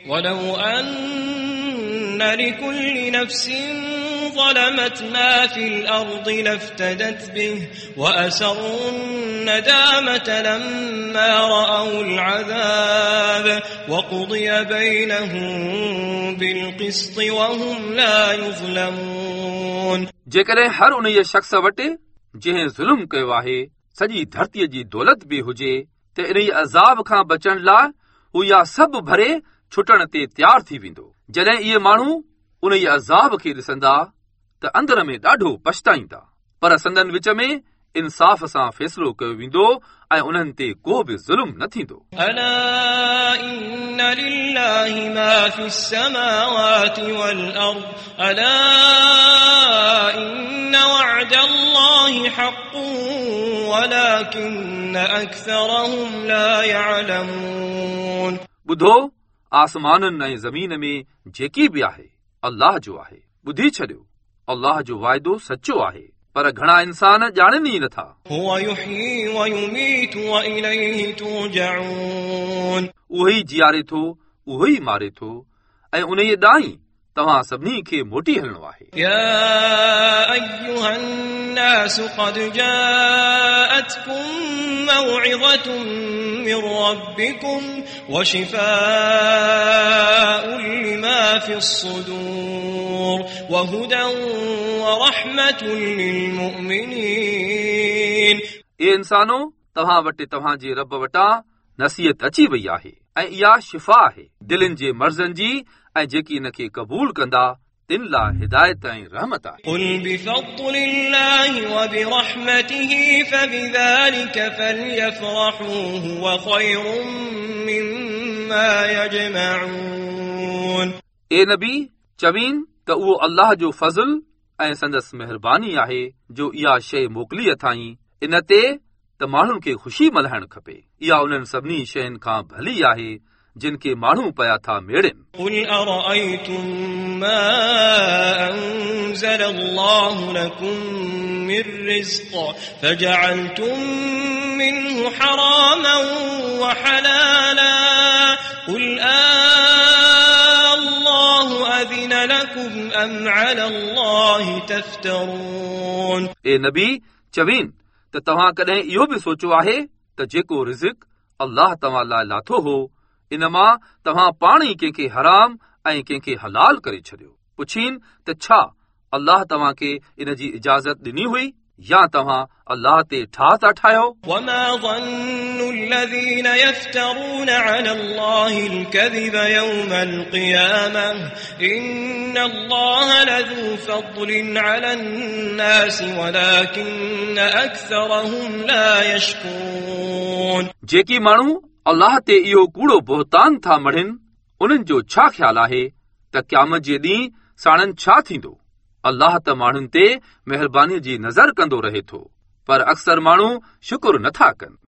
ولو أن لكل نفس ظلمت ما في الأرض لافتدت به وأسروا الندامة لما رأوا العذاب وقضي بينهم بالقسط وهم لا يظلمون जेकॾहिं हर उन शख़्स वटि जंहिं ज़ुल्म कयो आहे सॼी धरतीअ जी दौलत बि हुजे त इन अज़ाब खां बचण लाइ हू इहा सभु भरे छुटण ते तयारु थी वेंदो जॾहिं इहे माण्हू उन ई अज़ाब खे ॾिसंदा त अंदर में ॾाढो पछताईंदा पर संदन विच में इंसाफ़ सां फ़ैसिलो कयो वेंदो ऐं उन्हनि ते को बि ज़ुल्म न थींदो ॿुधो आसमाननि ऐं ज़मीन में जेकी बि आहे अल्लाह जो आहे। ॿुधी छॾियो अल्लाह जो वाइदो सचो आहे पर घणा इंसान ॼाणनि ई नथा। उहो ई जीआरे थो उहो ई मारे थो ऐं उन ई ॾांहुं तव्हां सभिनी खे मोटी हलणो आहे। موعظة من ربكم وشفاء لما في الصدور وهدى ورحمة للمؤمنين ए इंसानो तव्हां वटि तव्हांजे रब वटां नसीहत अची वई आहे ऐं इहा शिफ़ा आहे दिलनि जे मर्ज़नि जी ऐं जेकी इन खे क़बूल कंदा तिन लाइ हिदायत ऐं रहमत आहे قل بفضل الله وبرحمته فبذلك فليفرحوا هو خير مما يجمعون ए नबी चवीन त उहो अल्लाह जो फज़ल ऐं संदसि महिरबानी आहे जो इहा शइ मोकिली अथाई इन ते त माण्हुनि खे ख़ुशी मल्हाइणु खपे इहा उन्हनि सभिनी शयुनि खां भली आहे जिन खे माण्हू पिया था मेड़नि قل أرأيتم ما أنزل الله لكم من رزق فجعلتم منه حراما وحلالا قل آه الله أذن لكم أم على الله تفترون ए नबी चवीन त तव्हां कॾहिं इहो बि सोचियो आहे त जेको रिज़िक अल्लाह तव्हां लाइ लाथो हो इन मां तव्हां पाण ई कंहिंखे हराम ऐं कंहिंखे हलाल करे छॾियो पुछीन त छा अल्लाह तव्हां खे इन जी इजाज़त ॾिनी हुई या तव्हां अल्लाह ते ठाह था ठाहियो وما ظن الذين يفترون على الله الكذب يوم القيامة إن الله لذو فضل على الناس ولكن أكثرهم لا يشكرون जेकी माण्हू الله تي اهو ڪوڙو بوهتان ٿا مڙهن. انهن جو ڇا خيال آهي ته قيامت جي ڏينهن ساڻن ڇا ٿيندو؟ الله ته ماڻهن تي مهربانيءَ جي نظر ڪندو رهي ٿو پر اڪثر ماڻهو شڪر نٿا ڪن